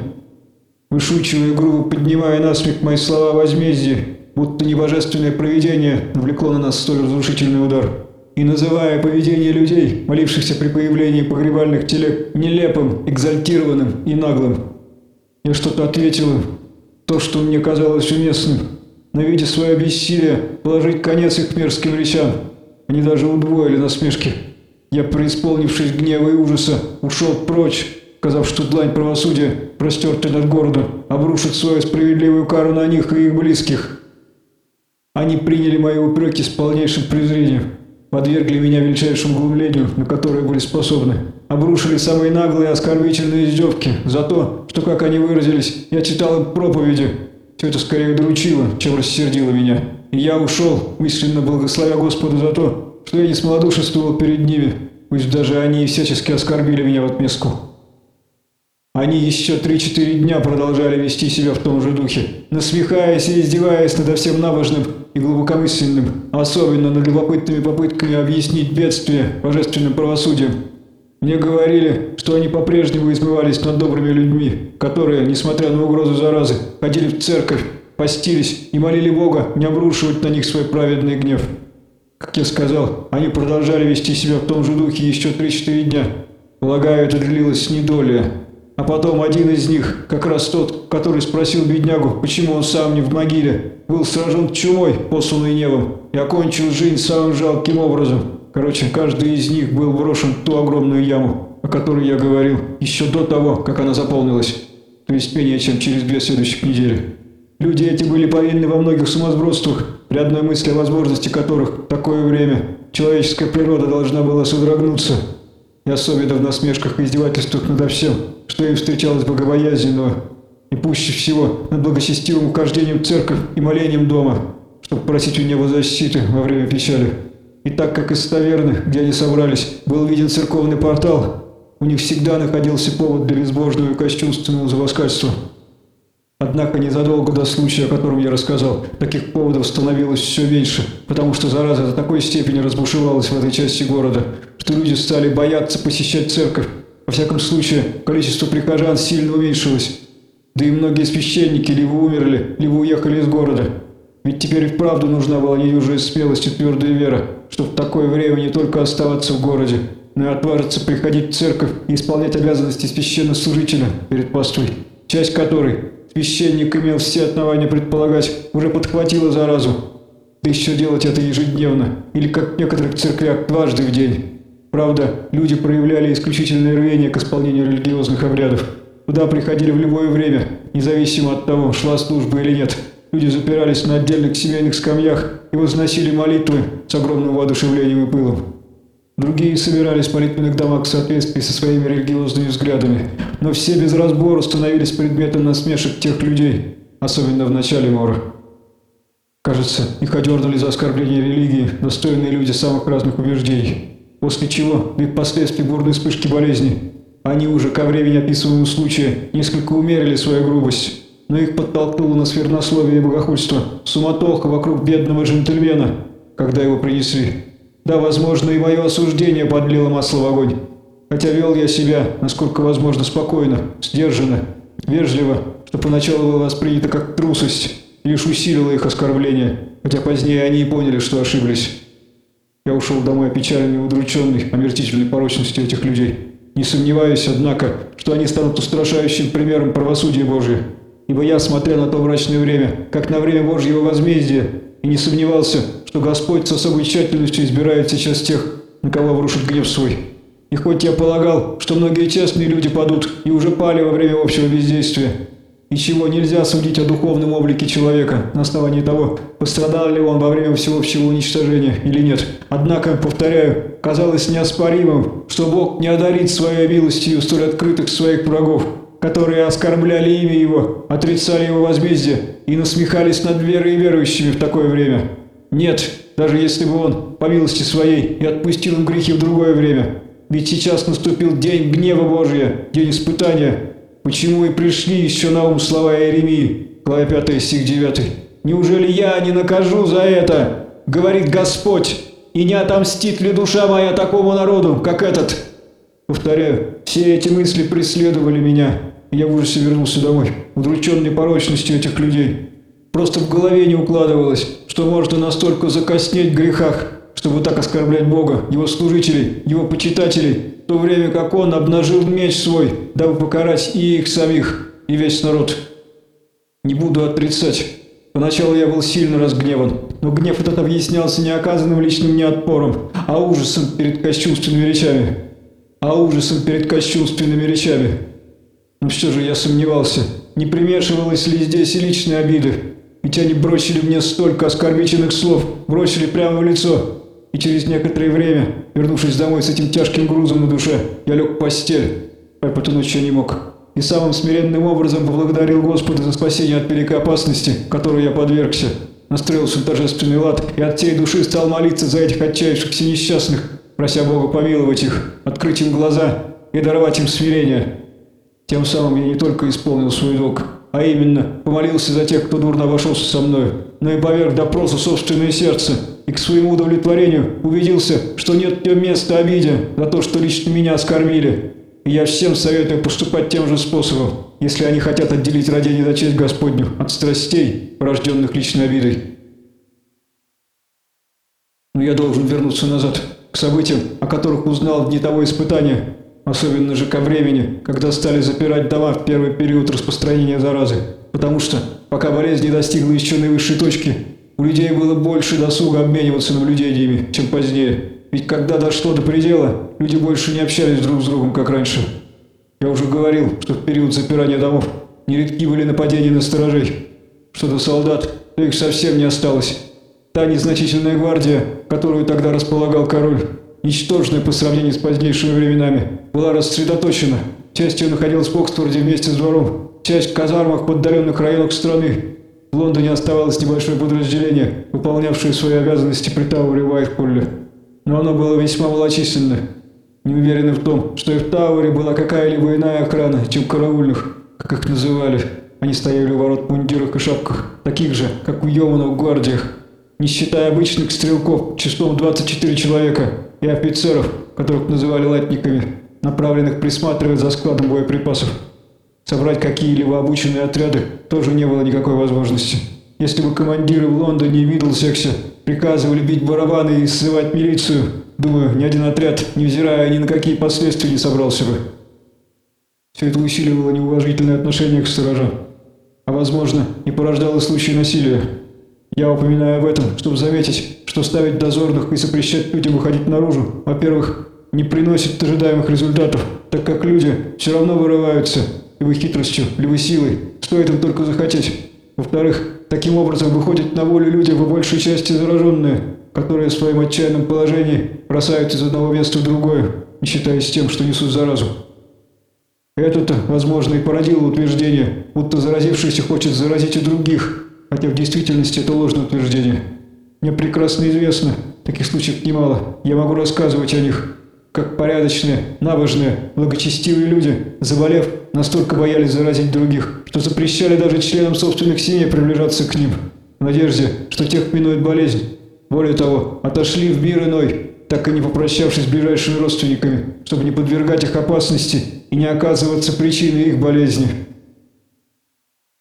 Вышучивая грубо поднимая насмех мои слова возмездия, будто небожественное провидение навлекло на нас столь разрушительный удар и называя поведение людей, молившихся при появлении погребальных телег, нелепым, экзальтированным и наглым. Я что-то ответил им, то, что мне казалось уместным, но видя свое бессилие, положить конец их мерзким речам. Они даже удвоили насмешки. Я, преисполнившись гнева и ужаса, ушел прочь, сказав, что длань правосудия, простертая над городом, обрушит свою справедливую кару на них и их близких. Они приняли мои упреки с полнейшим презрением подвергли меня величайшему глумлению, на которое были способны. Обрушили самые наглые оскорбительные издевки за то, что, как они выразились, я читал им проповеди. Все это скорее дручило, чем рассердило меня. И я ушел, мысленно благословя Господа за то, что я не смолодушествовал перед ними, пусть даже они и всячески оскорбили меня в отместку. Они еще три-четыре дня продолжали вести себя в том же духе, насмехаясь и издеваясь над всем набожным и глубокомысленным, особенно над любопытными попытками объяснить бедствие божественным правосудием. Мне говорили, что они по-прежнему измывались над добрыми людьми, которые, несмотря на угрозу заразы, ходили в церковь, постились и молили Бога не обрушивать на них свой праведный гнев. Как я сказал, они продолжали вести себя в том же духе еще три-четыре дня. Полагаю, это длилось недолее. А потом один из них, как раз тот, который спросил беднягу, почему он сам не в могиле, был сражен чумой, посланной небом, и окончил жизнь самым жалким образом. Короче, каждый из них был брошен в ту огромную яму, о которой я говорил, еще до того, как она заполнилась, то есть менее чем через две следующих недели. Люди эти были повинны во многих сумасбродствах, при одной мысли о возможности которых в такое время человеческая природа должна была содрогнуться – и особенно в насмешках и издевательствах надо всем, что им встречалось богобоязненного, и пуще всего над благочестивым ухождением в церковь и молением дома, чтобы просить у него защиты во время печали. И так как из таверны, где они собрались, был виден церковный портал, у них всегда находился повод для безбожного и кощунственного завоскальства. Однако незадолго до случая, о котором я рассказал, таких поводов становилось все меньше, потому что зараза до такой степени разбушевалась в этой части города, что люди стали бояться посещать церковь. Во всяком случае, количество прихожан сильно уменьшилось. Да и многие священники либо умерли, либо уехали из города. Ведь теперь и вправду нужна была недюжая смелость и твердая вера, чтобы в такое время не только оставаться в городе, но и отважиться приходить в церковь и исполнять обязанности священнослужителя перед паствой, часть которой Священник имел все основания предполагать, уже подхватила заразу. Да еще делать это ежедневно, или как в некоторых церквях дважды в день. Правда, люди проявляли исключительное рвение к исполнению религиозных обрядов. Туда приходили в любое время, независимо от того, шла служба или нет. Люди запирались на отдельных семейных скамьях и возносили молитвы с огромным воодушевлением и пылом. Другие собирались в молитвенных домах в соответствии со своими религиозными взглядами, но все без разбора становились предметом насмешек тех людей, особенно в начале мора. Кажется, их одернули за оскорбление религии достойные люди самых разных убеждений, после чего, ведь последствий бурной вспышки болезни, они уже ко времени описываемого случая несколько умерили свою грубость, но их подтолкнуло на свернословие и богохульство, суматоха вокруг бедного джентльмена, когда его принесли. Да, возможно, и мое осуждение подлило масло в огонь. Хотя вел я себя, насколько возможно, спокойно, сдержанно, вежливо, что поначалу было воспринято как трусость, лишь усилило их оскорбление, хотя позднее они и поняли, что ошиблись. Я ушел домой опечаленный и удрученный омертительной порочностью этих людей. Не сомневаюсь, однако, что они станут устрашающим примером правосудия Божия. Ибо я, смотря на то мрачное время, как на время Божьего возмездия, и не сомневался, что Господь с особой тщательностью избирает сейчас тех, на кого обрушит гнев свой. И хоть я полагал, что многие честные люди падут и уже пали во время общего бездействия, и чего нельзя судить о духовном облике человека на основании того, пострадал ли он во время всеобщего уничтожения или нет. Однако, повторяю, казалось неоспоримым, что Бог не одарит своей милостью столь открытых своих врагов, которые оскорбляли имя Его, отрицали Его возмездие и насмехались над верой и верующими в такое время. Нет, даже если бы Он, по милости Своей, и отпустил им грехи в другое время. Ведь сейчас наступил день гнева Божия, день испытания, Почему и пришли еще на ум слова Иеремии, глава 5, стих 9. «Неужели я не накажу за это, говорит Господь, и не отомстит ли душа моя такому народу, как этот?» Повторяю, все эти мысли преследовали меня, я в ужасе вернулся домой, удрученный порочностью этих людей. Просто в голове не укладывалось, что можно настолько закоснеть в грехах, чтобы так оскорблять Бога, Его служителей, Его почитателей, в то время как Он обнажил меч свой, дабы покарать и их самих, и весь народ. Не буду отрицать. Поначалу я был сильно разгневан, но гнев этот объяснялся не оказанным личным мне отпором, а ужасом перед кощунственными речами. А ужасом перед кощунственными речами. Но все же я сомневался, не примешивалось ли здесь и личные обиды. Ведь они бросили мне столько оскорбительных слов, бросили прямо в лицо, и через некоторое время, вернувшись домой с этим тяжким грузом на душе, я лег в постель. Эту ночь я не мог. И самым смиренным образом поблагодарил Господа за спасение от великой опасности, которой я подвергся. Настроился в торжественный лад и от всей души стал молиться за этих отчаявшихся несчастных, прося Бога помиловать их, открыть им глаза и даровать им смирение. Тем самым я не только исполнил свой долг, а именно помолился за тех, кто дурно обошелся со мною, но и поверг допросу собственное сердце, и к своему удовлетворению убедился, что нет в нем места обиде за то, что лично меня оскорбили. И я всем советую поступать тем же способом, если они хотят отделить родение за честь Господню от страстей, порожденных личной обидой. Но я должен вернуться назад, к событиям, о которых узнал в дни того испытания, Особенно же ко времени, когда стали запирать дома в первый период распространения заразы. Потому что, пока болезнь не достигла еще наивысшей точки, у людей было больше досуга обмениваться наблюдениями, чем позднее. Ведь когда дошло до предела, люди больше не общались друг с другом, как раньше. Я уже говорил, что в период запирания домов нередки были нападения на сторожей. Что до солдат, то их совсем не осталось. Та незначительная гвардия, которую тогда располагал король, ничтожная по сравнению с позднейшими временами, была рассредоточена. Часть ее находилась в Оксфорде вместе с двором, часть в казармах в отдаленных районах страны. В Лондоне оставалось небольшое подразделение, выполнявшее свои обязанности при Тауэре Уайтхолле. Но оно было весьма малочисленно. Не уверены в том, что и в Тауэре была какая-либо иная охрана, чем караульных, как их называли. Они стояли у ворот в мундирах и шапках, таких же, как у Йомана в гвардиях. Не считая обычных стрелков числом 24 человека, и офицеров, которых называли латниками, направленных присматривать за складом боеприпасов. Собрать какие-либо обученные отряды тоже не было никакой возможности. Если бы командиры в Лондоне и Миддлсексе приказывали бить барабаны и срывать милицию, думаю, ни один отряд, невзирая ни на какие последствия, не собрался бы. Все это усиливало неуважительное отношение к сторожам, а, возможно, и порождало случаи насилия. Я упоминаю об этом, чтобы заметить, что ставить дозорных и запрещать людям выходить наружу, во-первых, не приносит ожидаемых результатов, так как люди все равно вырываются, либо хитростью, либо силой, стоит им только захотеть. Во-вторых, таким образом выходят на волю люди по большей части зараженные, которые в своем отчаянном положении бросают из одного места в другое, не считаясь тем, что несут заразу. Это-то, возможно, и породило утверждение, будто заразившийся хочет заразить и других, хотя в действительности это ложное утверждение. Мне прекрасно известно, таких случаев немало. Я могу рассказывать о них, как порядочные, набожные, благочестивые люди, заболев, настолько боялись заразить других, что запрещали даже членам собственных семей приближаться к ним, в надежде, что тех минует болезнь. Более того, отошли в мир иной, так и не попрощавшись с ближайшими родственниками, чтобы не подвергать их опасности и не оказываться причиной их болезни.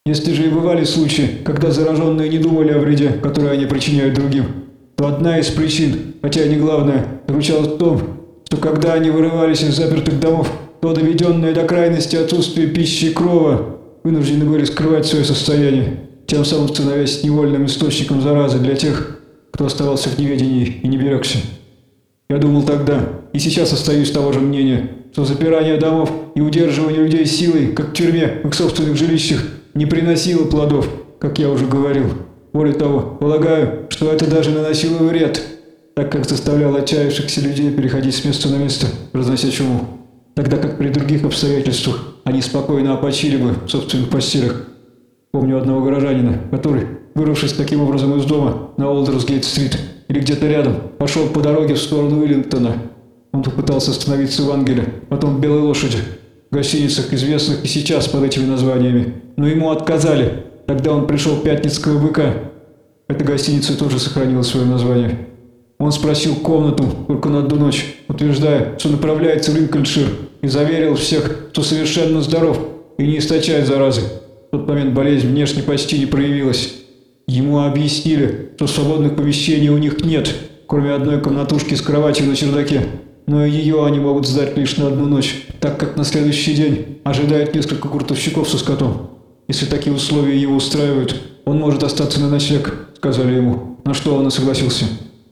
Если же и бывали случаи, когда зараженные не думали о вреде, который они причиняют другим, то одна из причин, хотя и не главная, заключалась в том, что когда они вырывались из запертых домов, то доведенные до крайности отсутствие пищи и крова вынуждены были скрывать свое состояние. тем самым становясь невольным источником заразы для тех, кто оставался в неведении и не берегся. Я думал тогда, и сейчас остаюсь того же мнения, что запирание домов и удерживание людей силой, как в тюрьме, в их собственных жилищах, не приносило плодов, как я уже говорил. Более того, полагаю, что это даже наносило вред, так как заставляло отчаявшихся людей переходить с места на место, разнося чуму. Тогда как при других обстоятельствах они спокойно опочили бы в собственных постелях. Помню одного горожанина, который, вырвавшись таким образом из дома на Олдерсгейт-стрит или где-то рядом, пошел по дороге в сторону Уиллингтона. Он попытался остановиться в Ангеле, потом в Белой лошади, гостиницах, известных и сейчас под этими названиями. Но ему отказали. Тогда он пришел в Пятницкого быка. Эта гостиница тоже сохранила свое название. Он спросил комнату только на одну ночь, утверждая, что направляется в Линкольншир, и заверил всех, что совершенно здоров и не источает заразы. В тот момент болезнь внешне почти не проявилась. Ему объяснили, что свободных помещений у них нет, кроме одной комнатушки с кроватью на чердаке. Но ее они могут сдать лишь на одну ночь, так как на следующий день ожидает несколько гуртовщиков со скотом. Если такие условия его устраивают, он может остаться на ночлег, сказали ему, на что он и согласился.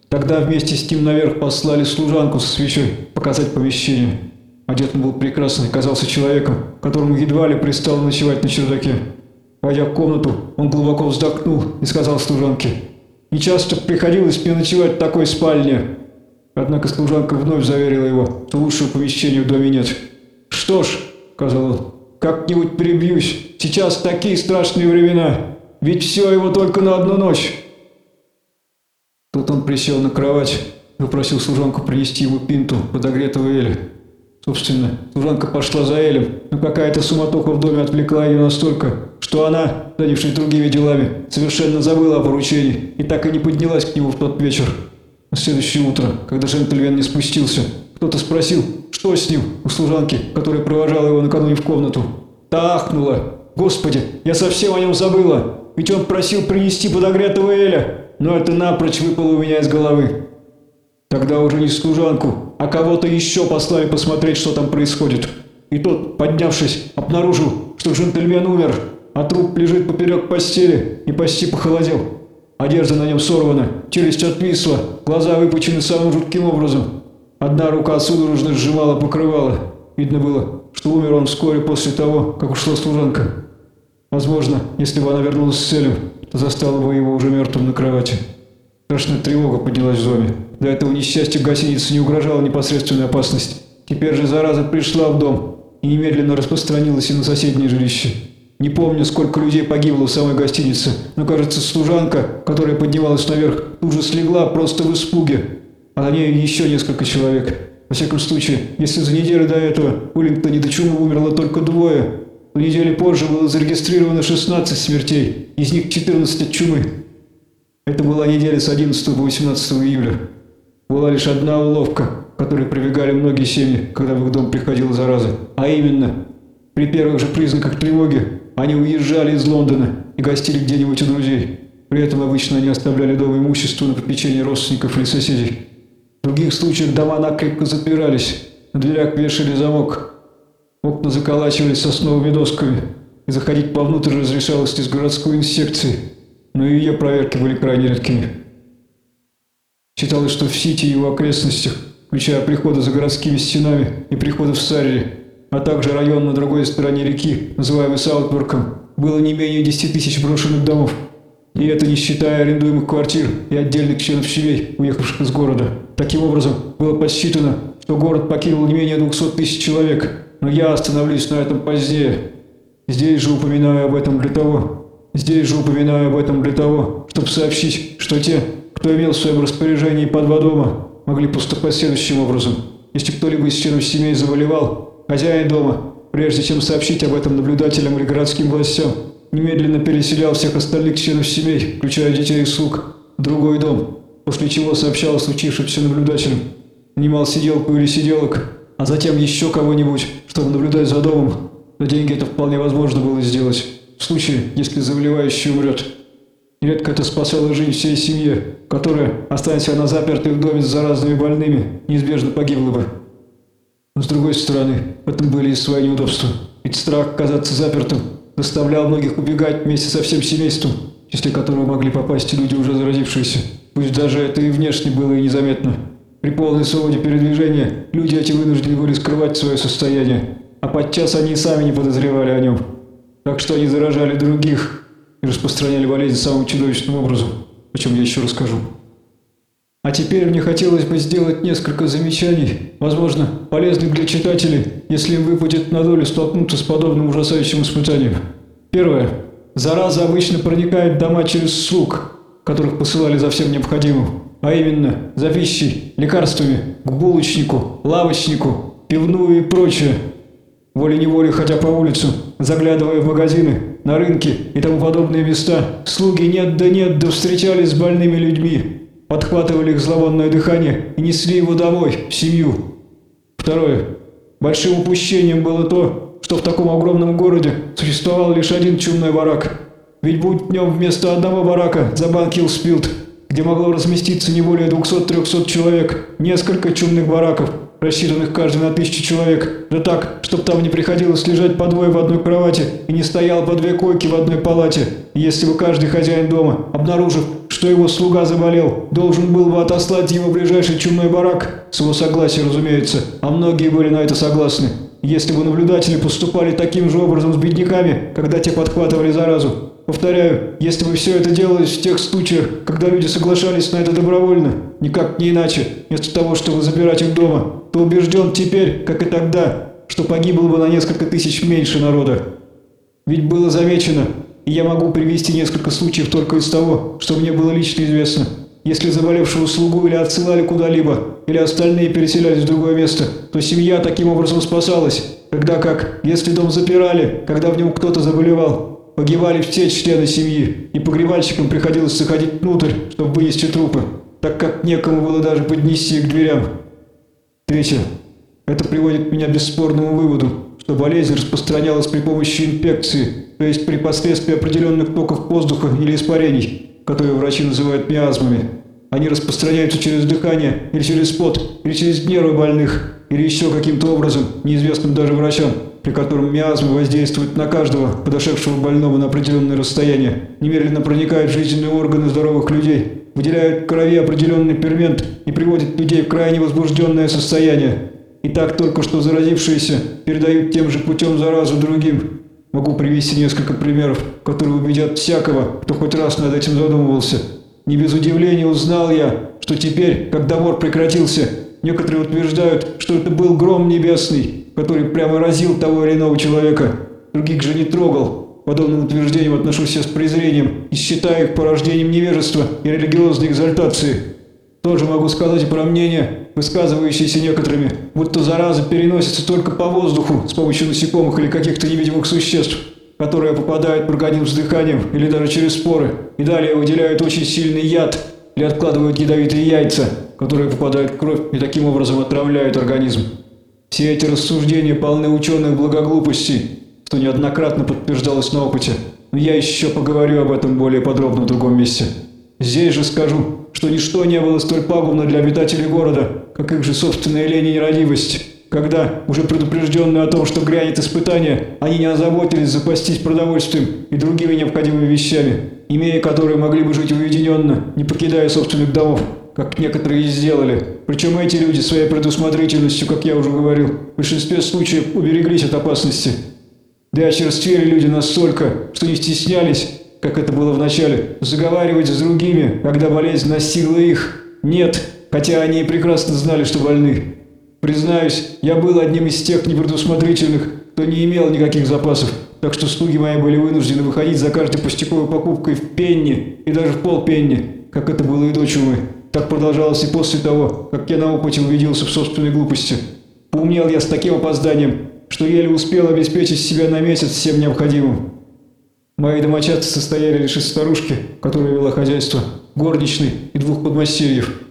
Тогда вместе с ним наверх послали служанку со свечой показать помещение. Одет он был прекрасный, казался человеком, которому едва ли пристало ночевать на чердаке. Войдя в комнату, он глубоко вздохнул и сказал служанке, «Не часто приходилось мне ночевать в такой спальне». Однако служанка вновь заверила его, что лучшего помещения в доме нет. «Что ж», — сказал он, — «как-нибудь перебьюсь. Сейчас такие страшные времена. Ведь все его только на одну ночь». Тут он присел на кровать и попросил служанку принести ему пинту подогретого эля. Собственно, служанка пошла за Элем, но какая-то суматоха в доме отвлекла ее настолько, что она, занявшись другими делами, совершенно забыла о поручении и так и не поднялась к нему в тот вечер. На следующее утро, когда джентльмен не спустился, кто-то спросил, что с ним, у служанки, которая провожала его накануне в комнату. Та ахнула. «Господи, я совсем о нем забыла, ведь он просил принести подогретого Эля, но это напрочь выпало у меня из головы». Тогда уже не служанку, а кого-то еще послали посмотреть, что там происходит. И тот, поднявшись, обнаружил, что джентльмен умер, а труп лежит поперек постели и почти похолодел. Одежда на нем сорвана, челюсть отвисла, глаза выпучены самым жутким образом. Одна рука судорожно сжимала покрывало. Видно было, что умер он вскоре после того, как ушла служанка. Возможно, если бы она вернулась с целью, то застала бы его уже мертвым на кровати. Страшная тревога поднялась в доме. До этого несчастья гостиницы не угрожала непосредственная опасность. Теперь же зараза пришла в дом и немедленно распространилась и на соседнее жилище. Не помню, сколько людей погибло в самой гостинице, но, кажется, служанка, которая поднималась наверх, тут же слегла просто в испуге. А на ней еще несколько человек. Во всяком случае, если за неделю до этого в Уиллингтоне до чумы умерло только двое, то недели позже было зарегистрировано 16 смертей, из них 14 от чумы. Это была неделя с 11 по 18 июля. Была лишь одна уловка, которой прибегали многие семьи, когда в их дом приходила зараза. А именно, при первых же признаках тревоги они уезжали из Лондона и гостили где-нибудь у друзей. При этом обычно они оставляли дома имущество на попечение родственников или соседей. В других случаях дома накрепко запирались, на дверях вешали замок, окна заколачивались сосновыми досками, и заходить повнутрь разрешалось из городской инсекции – но и ее проверки были крайне редкими. Считалось, что в Сити и его окрестностях, включая приходы за городскими стенами и приходы в Сарри, а также район на другой стороне реки, называемый Саутбургом, было не менее 10 тысяч брошенных домов. И это не считая арендуемых квартир и отдельных членов семей, уехавших из города. Таким образом, было подсчитано, что город покинул не менее 200 тысяч человек, но я остановлюсь на этом позднее. Здесь же упоминаю об этом для того, Здесь же упоминаю об этом для того, чтобы сообщить, что те, кто имел в своем распоряжении по два дома, могли поступать следующим образом. Если кто-либо из членов семей заболевал, хозяин дома, прежде чем сообщить об этом наблюдателям или городским властям, немедленно переселял всех остальных членов семей, включая детей и слуг, в другой дом, после чего сообщал о случившемся наблюдателям, нанимал сиделку или сиделок, а затем еще кого-нибудь, чтобы наблюдать за домом. За деньги это вполне возможно было сделать в случае, если заболевающий умрет. Нередко это спасало жизнь всей семье, которая, останься она запертой в доме с заразными больными, неизбежно погибла бы. Но с другой стороны, в этом были и свои неудобства. Ведь страх казаться запертым заставлял многих убегать вместе со всем семейством. в числе которого могли попасть люди, уже заразившиеся. Пусть даже это и внешне было и незаметно. При полной свободе передвижения люди эти вынуждены были скрывать свое состояние, а подчас они и сами не подозревали о нем. Так что они заражали других и распространяли болезнь самым чудовищным образом, о чем я еще расскажу. А теперь мне хотелось бы сделать несколько замечаний, возможно, полезных для читателей, если им выпадет на долю столкнуться с подобным ужасающим испытанием. Первое. Зараза обычно проникает в дома через слуг, которых посылали за всем необходимым, а именно за пищей, лекарствами, к булочнику, лавочнику, пивную и прочее. Волей-неволей, ходя по улицам, заглядывая в магазины, на рынки и тому подобные места, слуги нет да нет да встречались с больными людьми, подхватывали их зловонное дыхание и несли его домой, в семью. Второе. Большим упущением было то, что в таком огромном городе существовал лишь один чумной барак. Ведь будь в нем вместо одного барака за Банкилспилд, где могло разместиться не более 200-300 человек, несколько чумных бараков, рассчитанных каждый на тысячу человек, да так, чтоб там не приходилось лежать по двое в одной кровати и не стоял по две койки в одной палате. Если бы каждый хозяин дома, обнаружив, что его слуга заболел, должен был бы отослать его в ближайший чумной барак, с его согласия, разумеется, а многие были на это согласны. Если бы наблюдатели поступали таким же образом с бедняками, когда те подхватывали заразу, Повторяю, если бы все это делалось в тех случаях, когда люди соглашались на это добровольно, никак не иначе, вместо того, чтобы забирать их дома, то убежден теперь, как и тогда, что погибло бы на несколько тысяч меньше народа. Ведь было замечено, и я могу привести несколько случаев только из того, что мне было лично известно. Если заболевшего слугу или отсылали куда-либо, или остальные переселялись в другое место, то семья таким образом спасалась, когда как, если дом запирали, когда в нем кто-то заболевал, Погибали все члены семьи, и погребальщикам приходилось заходить внутрь, чтобы вынести трупы, так как некому было даже поднести их к дверям. Третье. Это приводит меня к бесспорному выводу, что болезнь распространялась при помощи инфекции, то есть при последствии определенных токов воздуха или испарений, которые врачи называют миазмами. Они распространяются через дыхание, или через пот, или через нервы больных, или еще каким-то образом, неизвестным даже врачам при котором миазмы воздействуют на каждого, подошедшего больного на определенное расстояние, немедленно проникают в жизненные органы здоровых людей, выделяют в крови определенный фермент и приводят людей в крайне возбужденное состояние. И так только что заразившиеся передают тем же путем заразу другим. Могу привести несколько примеров, которые убедят всякого, кто хоть раз над этим задумывался. Не без удивления узнал я, что теперь, когда вор прекратился, некоторые утверждают, что это был гром небесный, который прямо разил того или иного человека. Других же не трогал. Подобным утверждениям отношусь я с презрением и считаю их порождением невежества и религиозной экзальтации. Тоже могу сказать про мнение, высказывающиеся некоторыми, будто зараза переносится только по воздуху с помощью насекомых или каких-то невидимых существ, которые попадают в организм с дыханием или даже через споры, и далее выделяют очень сильный яд или откладывают ядовитые яйца, которые попадают в кровь и таким образом отравляют организм. Все эти рассуждения полны ученых благоглупостей, что неоднократно подтверждалось на опыте. Но я еще поговорю об этом более подробно в другом месте. Здесь же скажу, что ничто не было столь пагубно для обитателей города, как их же собственная лень и нерадивость. Когда, уже предупрежденные о том, что грянет испытание, они не озаботились запастись продовольствием и другими необходимыми вещами, имея которые могли бы жить уединенно, не покидая собственных домов как некоторые и сделали. Причем эти люди своей предусмотрительностью, как я уже говорил, в большинстве случаев убереглись от опасности. Да и очерствели люди настолько, что не стеснялись, как это было в начале, заговаривать с другими, когда болезнь настигла их. Нет, хотя они и прекрасно знали, что больны. Признаюсь, я был одним из тех непредусмотрительных, кто не имел никаких запасов, так что слуги мои были вынуждены выходить за каждой пустяковой покупкой в пенни и даже в полпенни, как это было и до чумы. Так продолжалось и после того, как я на опыте убедился в собственной глупости. Поумнел я с таким опозданием, что еле успел обеспечить себя на месяц всем необходимым. Мои домочадцы состояли лишь из старушки, которая вела хозяйство, горничной и двух подмастерьев.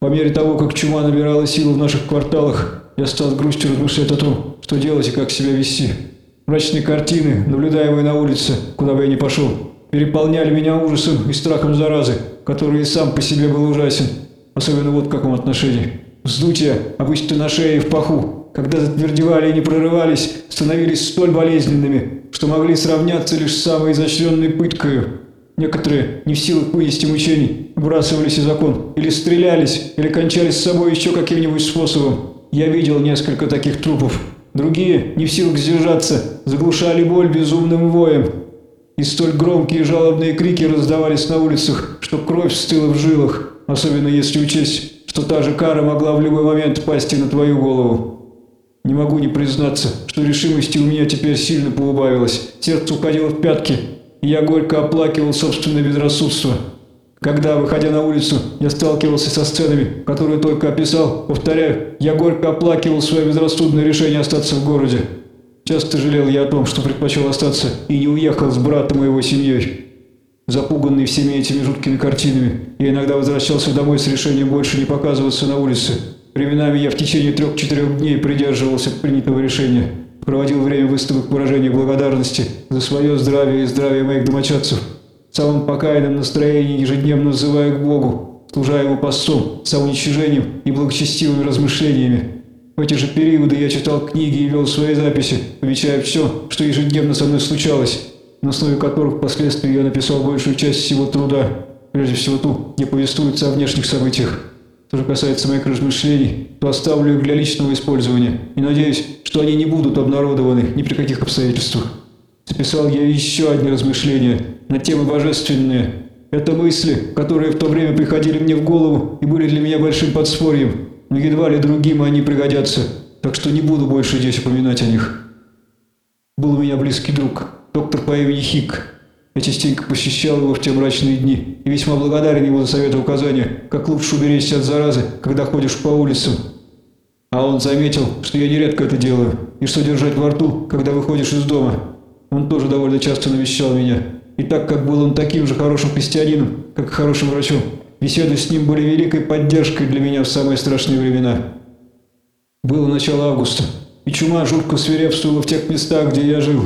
По мере того, как чума набирала силу в наших кварталах, я стал грустью размышлять о том, что делать и как себя вести. Мрачные картины, наблюдаемые на улице, куда бы я ни пошел, переполняли меня ужасом и страхом заразы, который и сам по себе был ужасен, особенно вот в каком отношении. Вздутия, обычно на шее и в паху, когда затвердевали и не прорывались, становились столь болезненными, что могли сравняться лишь с самой изощренной пыткою. Некоторые, не в силах вынести мучений, выбрасывались из окон, или стрелялись, или кончались с собой еще каким-нибудь способом. Я видел несколько таких трупов. Другие, не в силах сдержаться, заглушали боль безумным воем. И столь громкие жалобные крики раздавались на улицах, что кровь стыла в жилах, особенно если учесть, что та же кара могла в любой момент пасть на твою голову. Не могу не признаться, что решимости у меня теперь сильно поубавилось. Сердце уходило в пятки, и я горько оплакивал собственное безрассудство. Когда, выходя на улицу, я сталкивался со сценами, которые только описал, повторяю, я горько оплакивал свое безрассудное решение остаться в городе. Часто жалел я о том, что предпочел остаться и не уехал с братом и его семьей. Запуганный всеми этими жуткими картинами, я иногда возвращался домой с решением больше не показываться на улице. Временами я в течение трех-четырех дней придерживался принятого решения, проводил время выставок выражения благодарности за свое здравие и здравие моих домочадцев, в самом покаянном настроении ежедневно взывая к Богу, служа Ему постом, самоуничижением и благочестивыми размышлениями. В эти же периоды я читал книги и вел свои записи, помечая все, что ежедневно со мной случалось, на основе которых впоследствии я написал большую часть всего труда, прежде всего ту, где повествуется о внешних событиях. Что же касается моих размышлений, то оставлю их для личного использования и надеюсь, что они не будут обнародованы ни при каких обстоятельствах. Записал я еще одни размышления на темы божественные. Это мысли, которые в то время приходили мне в голову и были для меня большим подспорьем, но едва ли другим они пригодятся, так что не буду больше здесь упоминать о них. Был у меня близкий друг, доктор по имени Хик. Я частенько посещал его в те мрачные дни и весьма благодарен ему за советы и указания, как лучше уберечься от заразы, когда ходишь по улицам. А он заметил, что я нередко это делаю, и что держать во рту, когда выходишь из дома. Он тоже довольно часто навещал меня. И так как был он таким же хорошим христианином, как и хорошим врачом, беседы с ним были великой поддержкой для меня в самые страшные времена. Было начало августа, и чума жутко свирепствовала в тех местах, где я жил.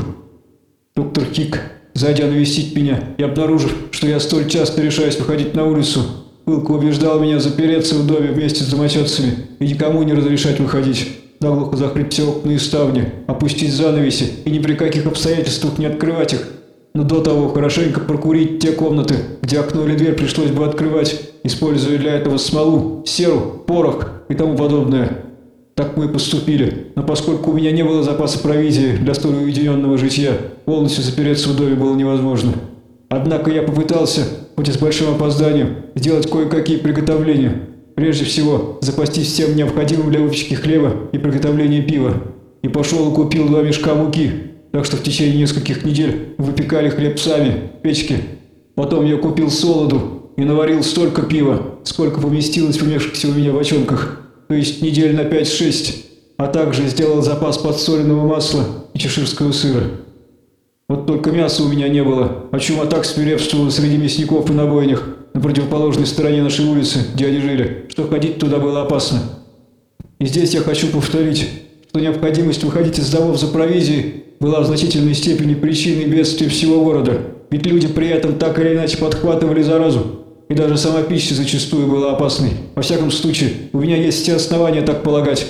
Доктор Хик Зайдя навестить меня и обнаружив, что я столь часто решаюсь выходить на улицу, пылко убеждал меня запереться в доме вместе с домочадцами и никому не разрешать выходить, наглухо закрыть все окна и ставни, опустить занавеси и ни при каких обстоятельствах не открывать их, но до того хорошенько прокурить те комнаты, где окно или дверь пришлось бы открывать, используя для этого смолу, серу, порох и тому подобное. Так мы и поступили, но поскольку у меня не было запаса провизии для столь уединенного житья, полностью запереться в доме было невозможно. Однако я попытался, хоть и с большим опозданием, сделать кое-какие приготовления. Прежде всего, запастись всем необходимым для выпечки хлеба и приготовления пива. И пошел и купил два мешка муки, так что в течение нескольких недель выпекали хлеб сами, печки. Потом я купил солоду и наварил столько пива, сколько поместилось в имевшихся у меня бочонках то есть недель на 5-6, а также сделал запас подсоленного масла и чеширского сыра. Вот только мяса у меня не было, а чума так свирепствовала среди мясников и на бойнях на противоположной стороне нашей улицы, где они жили, что ходить туда было опасно. И здесь я хочу повторить, что необходимость выходить из домов за провизией была в значительной степени причиной бедствия всего города, ведь люди при этом так или иначе подхватывали заразу, и даже сама пища зачастую была опасной. Во всяком случае, у меня есть все основания так полагать.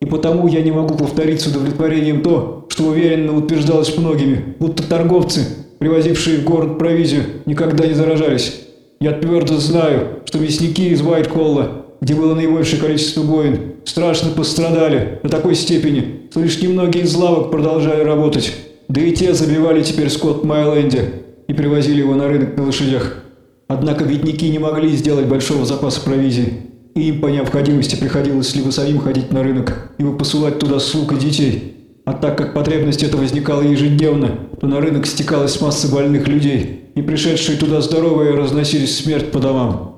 И потому я не могу повторить с удовлетворением то, что уверенно утверждалось многими, будто торговцы, привозившие в город провизию, никогда не заражались. Я твердо знаю, что мясники из Уайт-Холла, где было наибольшее количество воин, страшно пострадали до такой степени, что лишь немногие из лавок продолжали работать. Да и те забивали теперь скот в Майленде и привозили его на рынок на лошадях. Однако бедняки не могли сделать большого запаса провизии, и им по необходимости приходилось либо самим ходить на рынок, либо посылать туда слуг и детей. А так как потребность эта возникала ежедневно, то на рынок стекалась масса больных людей, и пришедшие туда здоровые разносились смерть по домам.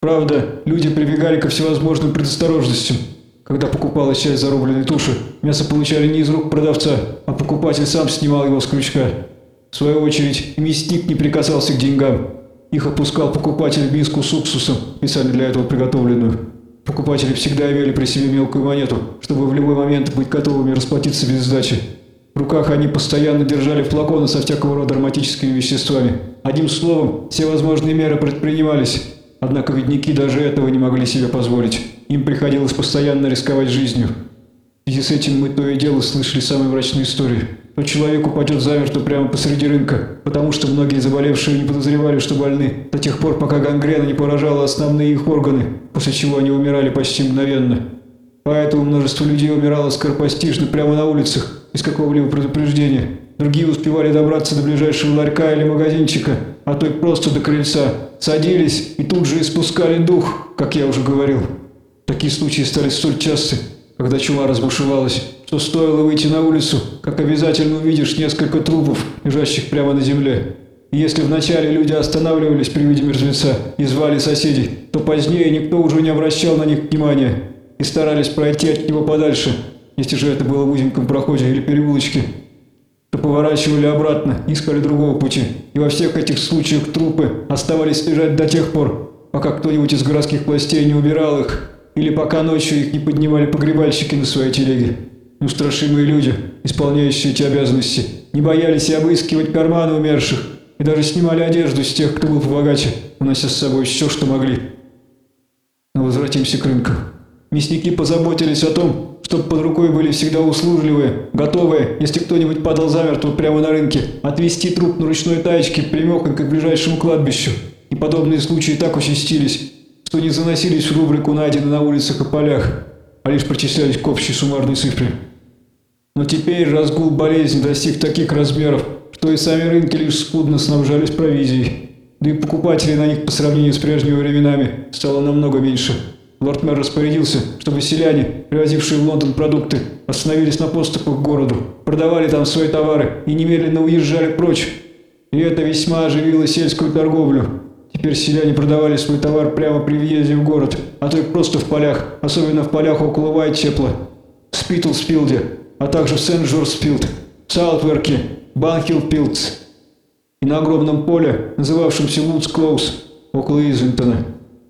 Правда, люди прибегали ко всевозможным предосторожностям. Когда покупалась часть зарубленной туши, мясо получали не из рук продавца, а покупатель сам снимал его с крючка. В свою очередь, мясник не прикасался к деньгам. Их опускал покупатель в миску с уксусом, специально для этого приготовленную. Покупатели всегда имели при себе мелкую монету, чтобы в любой момент быть готовыми расплатиться без сдачи. В руках они постоянно держали флаконы со всякого рода ароматическими веществами. Одним словом, все возможные меры предпринимались. Однако бедняки даже этого не могли себе позволить. Им приходилось постоянно рисковать жизнью. Связи с этим мы то и дело слышали самые мрачные истории. То человек упадет замертво прямо посреди рынка, потому что многие заболевшие не подозревали, что больны, до тех пор, пока гангрена не поражала основные их органы, после чего они умирали почти мгновенно. Поэтому множество людей умирало скоропостижно прямо на улицах, без какого-либо предупреждения. Другие успевали добраться до ближайшего ларька или магазинчика, а то и просто до крыльца. Садились и тут же испускали дух, как я уже говорил. Такие случаи стали столь часты, когда чума разбушевалась, что стоило выйти на улицу, как обязательно увидишь несколько трупов, лежащих прямо на земле. И если вначале люди останавливались при виде мертвеца и звали соседей, то позднее никто уже не обращал на них внимания и старались пройти от него подальше, если же это было в узеньком проходе или переулочке, то поворачивали обратно, искали другого пути. И во всех этих случаях трупы оставались лежать до тех пор, пока кто-нибудь из городских властей не убирал их, или пока ночью их не поднимали погребальщики на своей телеге. Устрашимые люди, исполняющие эти обязанности, не боялись и обыскивать карманы умерших, и даже снимали одежду с тех, кто был побогаче, унося с собой все, что могли. Но возвратимся к рынку. Мясники позаботились о том, чтобы под рукой были всегда услужливые, готовые, если кто-нибудь падал замертво прямо на рынке, отвезти труп на ручной таечке прямехонько к ближайшему кладбищу. И подобные случаи так участились, что не заносились в рубрику «Найдены на улицах и полях», а лишь причислялись к общей суммарной цифре. Но теперь разгул болезни достиг таких размеров, что и сами рынки лишь скудно снабжались провизией. Да и покупателей на них по сравнению с прежними временами стало намного меньше. Лорд-мэр распорядился, чтобы селяне, привозившие в Лондон продукты, остановились на подступах к городу, продавали там свои товары и немедленно уезжали прочь. И это весьма оживило сельскую торговлю. Теперь селяне продавали свой товар прямо при въезде в город, а то и просто в полях, особенно в полях около Уайтчепла, в Спитлсфилде, а также в Сент-Джорджфилд, Саутверке, Банхилл-Пилдс и на огромном поле, называвшемся Вудс-Клоус, около Излинтона.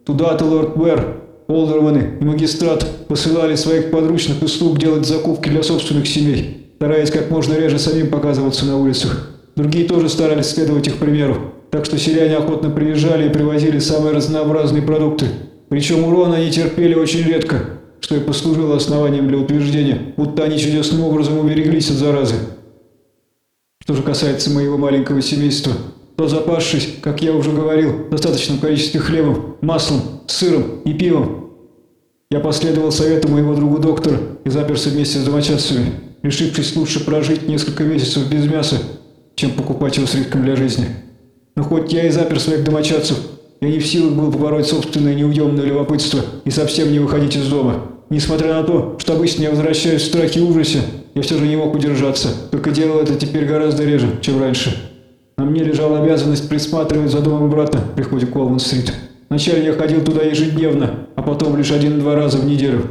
Туда-то лорд Уэр, Олдерманы и магистрат посылали своих подручных и слуг делать закупки для собственных семей, стараясь как можно реже самим показываться на улицах. Другие тоже старались следовать их примеру, так что селяне охотно приезжали и привозили самые разнообразные продукты. Причем урона они терпели очень редко, что и послужило основанием для утверждения, будто они чудесным образом убереглись от заразы. Что же касается моего маленького семейства, то запасшись, как я уже говорил, в достаточном количестве хлебом, маслом, сыром и пивом, я последовал совету моего друга доктора и заперся вместе с домочадцами, решившись лучше прожить несколько месяцев без мяса, чем покупать его с риском для жизни. Но хоть я и запер своих домочадцев, я не в силах был побороть собственное неуемное любопытство и совсем не выходить из дома. Несмотря на то, что обычно я возвращаюсь в страхе и ужасе, я все же не мог удержаться, только делал это теперь гораздо реже, чем раньше. На мне лежала обязанность присматривать за домом брата при входе к Колман-стрит. Вначале я ходил туда ежедневно, а потом лишь один-два раза в неделю.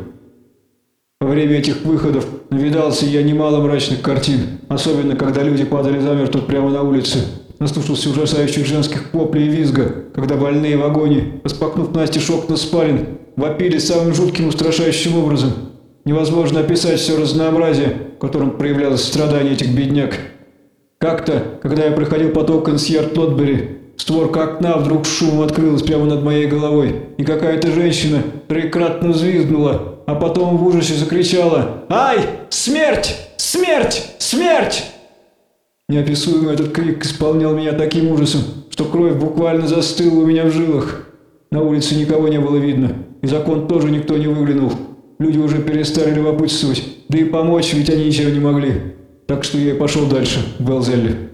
Во время этих выходов навидался я немало мрачных картин, особенно когда люди падали замертво прямо на улице. Наслушался ужасающих женских воплей и визга, когда больные в агонии, распахнув настежь окна спален, вопили самым жутким устрашающим образом. Невозможно описать все разнообразие, в котором проявлялось страдание этих бедняк. Как-то, когда я проходил поток Консьерт Лотбери, створка окна вдруг шумом открылась прямо над моей головой, и какая-то женщина трикратно взвизгнула, а потом в ужасе закричала «Ай! Смерть! Смерть! Смерть!» Неописуемый этот крик исполнял меня таким ужасом, что кровь буквально застыла у меня в жилах. На улице никого не было видно, и закон тоже никто не выглянул. Люди уже перестали любопытствовать, да и помочь ведь они ничего не могли. Так что я и пошел дальше, в Белзелле.